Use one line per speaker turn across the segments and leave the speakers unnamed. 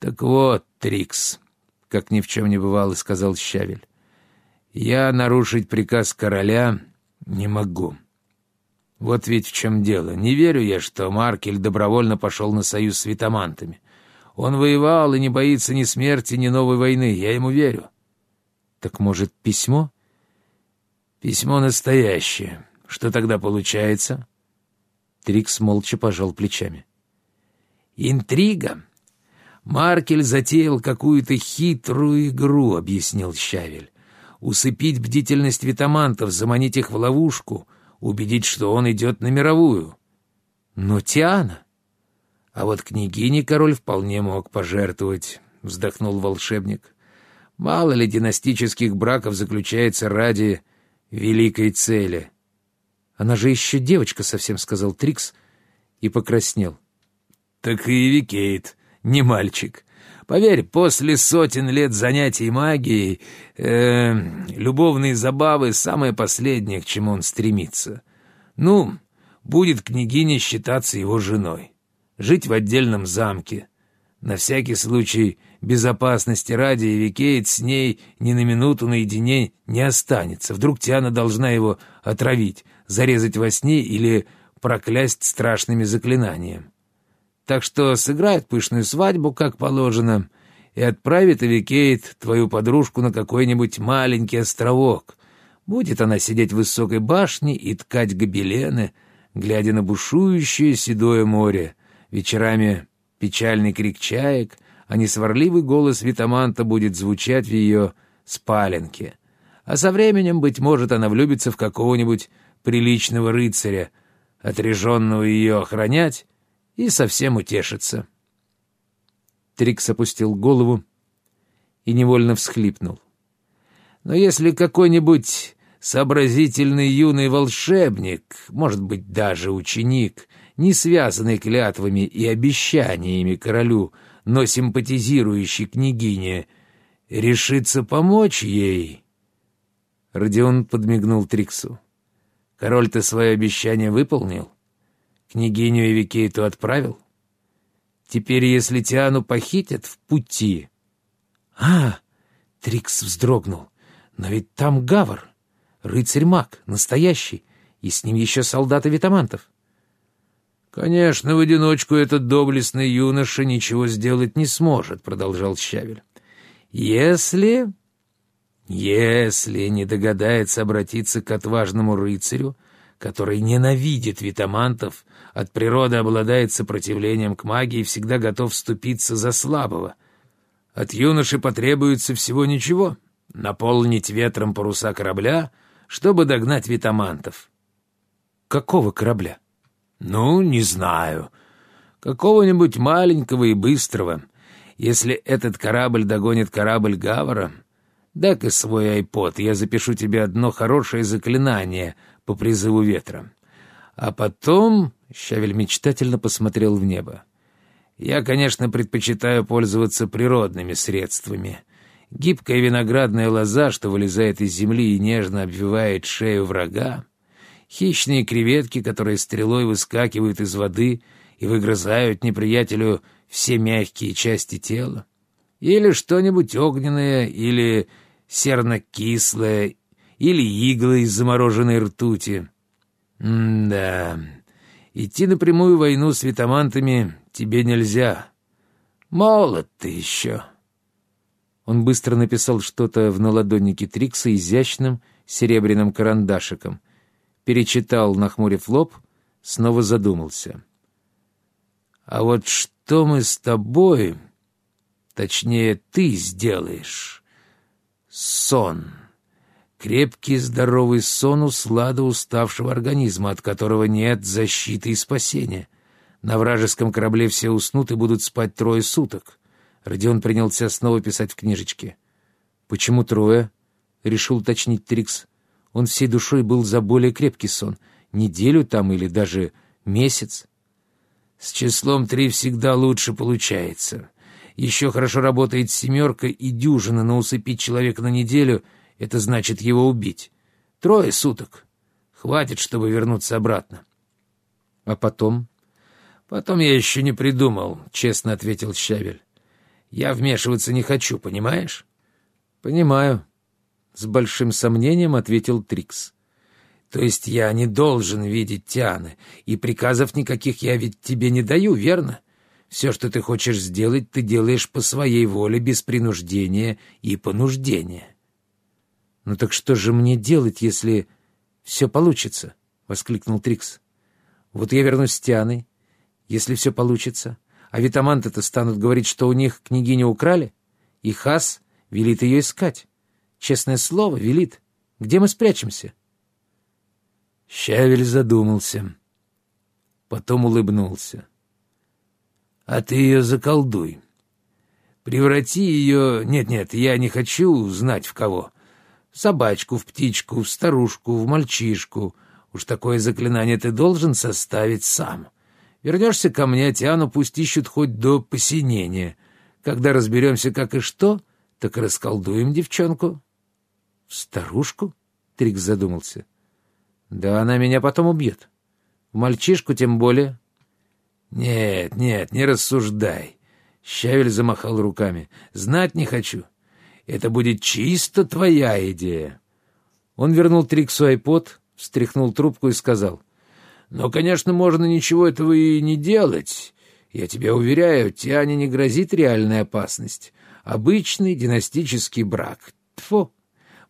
«Так вот, Трикс», — как ни в чем не бывало, сказал Щавель, — «я нарушить приказ короля не могу». Вот ведь в чем дело. Не верю я, что Маркель добровольно пошел на союз с витамантами. Он воевал и не боится ни смерти, ни новой войны. Я ему верю.
Так, может, письмо?
Письмо настоящее. Что тогда получается?
Трикс молча пожал плечами.
Интрига. Маркель затеял какую-то хитрую игру, объяснил Щавель. Усыпить бдительность витамантов, заманить их в ловушку — убедить, что он идет на мировую. Но Тиана... А вот княгине король вполне мог пожертвовать, — вздохнул волшебник. Мало ли династических браков заключается ради великой цели.
Она же еще девочка совсем, — сказал Трикс и покраснел.
Так и Эвикейт, не мальчик. Поверь, после сотен лет занятий магией, э, любовные забавы — самое последнее, к чему он стремится. Ну, будет княгиня считаться его женой, жить в отдельном замке. На всякий случай безопасности ради Эвикейт с ней ни на минуту наедине не останется. Вдруг Тиана должна его отравить, зарезать во сне или проклясть страшными заклинаниями. Так что сыграет пышную свадьбу, как положено, и отправит Эвикейт твою подружку на какой-нибудь маленький островок. Будет она сидеть в высокой башне и ткать гобелены, глядя на бушующее седое море, вечерами печальный крик чаек, а несварливый голос Витаманта будет звучать в ее спаленке. А со временем, быть может, она влюбится в какого-нибудь приличного рыцаря, отреженного ее охранять, и совсем утешится.
Трикс опустил голову и невольно всхлипнул.
Но если какой-нибудь сообразительный юный волшебник, может быть, даже ученик, не связанный клятвами и обещаниями королю, но симпатизирующий княгине, решится помочь ей... Родион подмигнул Триксу. «Король-то свое обещание выполнил?» Княгиню и Викейту отправил? Теперь, если Тиану похитят в пути...
А, Трикс вздрогнул. Но ведь там Гавр, рыцарь-маг, настоящий, и с ним еще солдаты витамантов.
«Конечно, в одиночку этот доблестный юноша ничего сделать не сможет», — продолжал Щавель. «Если... если не догадается обратиться к отважному рыцарю, который ненавидит витамантов, от природы обладает сопротивлением к магии и всегда готов вступиться за слабого. От юноши потребуется всего ничего — наполнить ветром паруса корабля, чтобы догнать витамантов.
Какого корабля?
Ну, не знаю. Какого-нибудь маленького и быстрого. Если этот корабль догонит корабль Гавара, дай-ка свой айпод, я запишу тебе одно хорошее заклинание — по призыву ветра. А потом Щавель мечтательно посмотрел в небо. Я, конечно, предпочитаю пользоваться природными средствами. Гибкая виноградная лоза, что вылезает из земли и нежно обвивает шею врага, хищные креветки, которые стрелой выскакивают из воды и выгрызают неприятелю все мягкие части тела, или что-нибудь огненное, или серно-кислое, или иглы из замороженной ртути. М-да, идти на прямую войну с витамантами тебе нельзя. Молод ты еще.
Он быстро написал что-то в наладоннике Трикса изящным серебряным карандашиком, перечитал, нахмурив лоб, снова задумался.
«А вот что мы с тобой, точнее, ты сделаешь? Сон». Крепкий здоровый сон услада уставшего организма, от которого нет защиты и спасения. На вражеском корабле все уснут и будут спать трое суток. Родион принялся снова писать в книжечке.
«Почему трое?» — решил уточнить Трикс. Он всей душой был за более крепкий сон. Неделю там или даже месяц.
«С числом три всегда лучше получается. Еще хорошо работает семерка и дюжина, но усыпить человека на неделю — это значит его убить. Трое суток. Хватит, чтобы вернуться обратно.
А потом?
Потом я еще не придумал, честно ответил Щавель. Я вмешиваться не хочу, понимаешь?»
«Понимаю», — с большим сомнением ответил Трикс.
«То есть я не должен видеть Тианы, и приказов никаких я ведь тебе не даю, верно? Все, что ты хочешь сделать, ты делаешь по своей воле, без принуждения и понуждения».
«Ну так что же мне делать, если все получится?» — воскликнул Трикс. «Вот я вернусь с Тианой, если все получится, а витаманты-то станут говорить, что у них княгиню украли, и Хас велит ее искать. Честное слово, велит. Где мы спрячемся?»
Щавель задумался. Потом улыбнулся. «А ты ее заколдуй. Преврати ее... Нет-нет, я не хочу знать в кого. Собачку, в птичку, в старушку, в мальчишку. Уж такое заклинание ты должен составить сам. Вернешься ко мне, Тиану пусть ищут хоть до посинения. Когда разберемся, как и что, так расколдуем девчонку».
«В старушку?» — Трикс задумался. «Да она меня потом убьет. В мальчишку тем более».
«Нет, нет, не рассуждай». Щавель замахал руками. «Знать не хочу. Это будет чисто твоя идея».
Он вернул Триксу айпод, встряхнул трубку и сказал.
«Но, конечно, можно ничего этого и не делать. Я тебя уверяю, Тиане не грозит реальная опасность. Обычный династический брак. Тфу!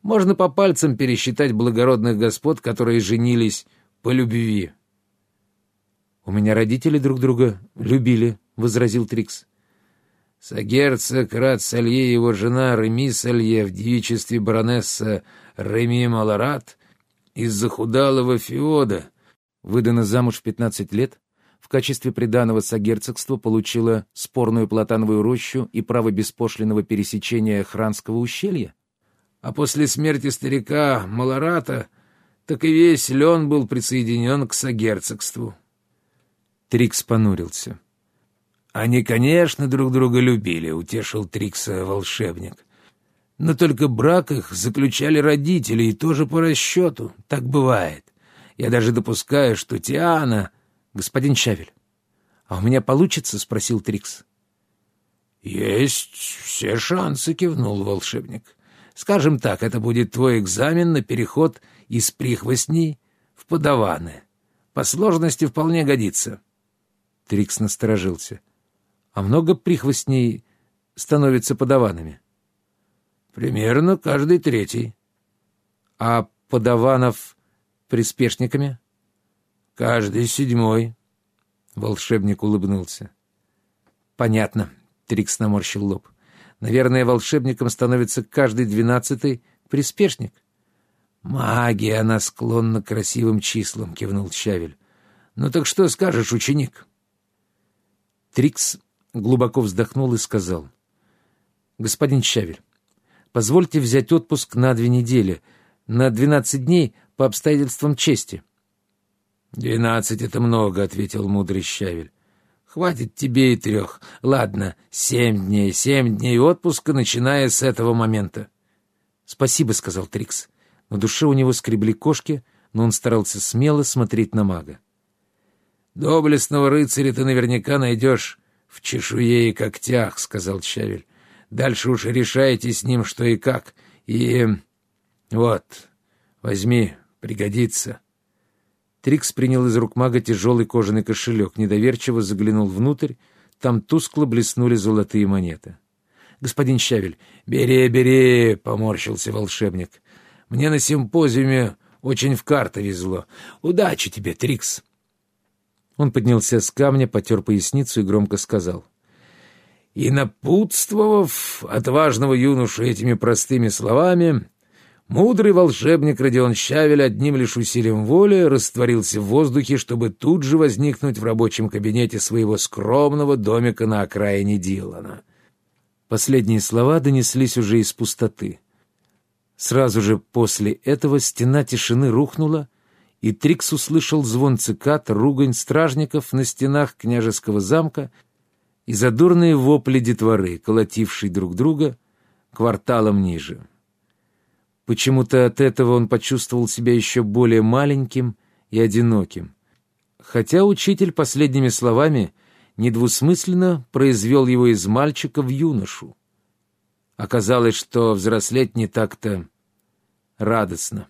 Можно по пальцам пересчитать благородных господ, которые женились по любви».
«У меня родители друг друга любили», — возразил Трикс.
Сагерцог Рад Салье и его жена Реми Салье в девичестве баронесса Реми Маларат из захудалого феода,
выдана замуж в пятнадцать лет, в качестве приданого сагерцогства получила спорную платановую рощу и право беспошлиного пересечения Хранского ущелья.
А после смерти старика Маларата так и весь Лен был присоединен к сагерцогству.
Трикс понурился.
«Они, конечно, друг друга любили», — утешил Трикса волшебник. «Но только брак их заключали родители, и тоже по расчету. Так бывает. Я даже допускаю, что Тиана...»
«Господин Чавель, а у меня получится?» — спросил Трикс.
«Есть все шансы», — кивнул волшебник. «Скажем так, это будет твой экзамен на переход из прихвостней в подаваны. По сложности вполне годится».
Трикс насторожился. «А много прихвостней становятся подаванами?»
«Примерно каждый третий».
«А подаванов приспешниками?»
«Каждый седьмой».
Волшебник улыбнулся. «Понятно», — Трикс наморщил лоб. «Наверное, волшебником становится каждый двенадцатый приспешник».
«Магия, она склонна к красивым числам», — кивнул Щавель. «Ну так что скажешь, ученик?»
Трикс глубоко вздохнул и сказал. «Господин Щавель, позвольте взять отпуск на две недели, на двенадцать дней по обстоятельствам чести».
«Двенадцать — это много», — ответил мудрый Щавель. «Хватит тебе и трех. Ладно, семь дней, семь дней отпуска, начиная с этого момента».
«Спасибо», — сказал Трикс. На душе у него скребли кошки, но он старался смело смотреть на мага.
«Доблестного рыцаря ты наверняка найдешь в чешуе и когтях», — сказал Чавель. «Дальше уж решайте с ним что и как. И вот, возьми, пригодится».
Трикс принял из рук мага тяжелый кожаный кошелек, недоверчиво заглянул внутрь, там тускло блеснули золотые монеты.
«Господин Щавель, бери, бери!» — поморщился волшебник. «Мне на симпозиуме очень в карты везло. Удачи тебе, Трикс!»
Он поднялся с камня, потер поясницу и громко сказал.
И напутствовав отважного юношу этими простыми словами, мудрый волшебник Родион Щавель одним лишь усилием воли растворился в воздухе, чтобы тут же возникнуть в рабочем кабинете своего скромного домика на окраине Дилана.
Последние слова донеслись уже из пустоты. Сразу же после этого стена тишины рухнула, и Трикс услышал звон цикад, ругань стражников на стенах княжеского замка и задурные вопли детворы, колотившей друг друга кварталом ниже. Почему-то от этого он почувствовал себя еще более маленьким и одиноким. Хотя учитель последними словами недвусмысленно произвел его из мальчика в юношу. Оказалось, что взрослеть не так-то радостно.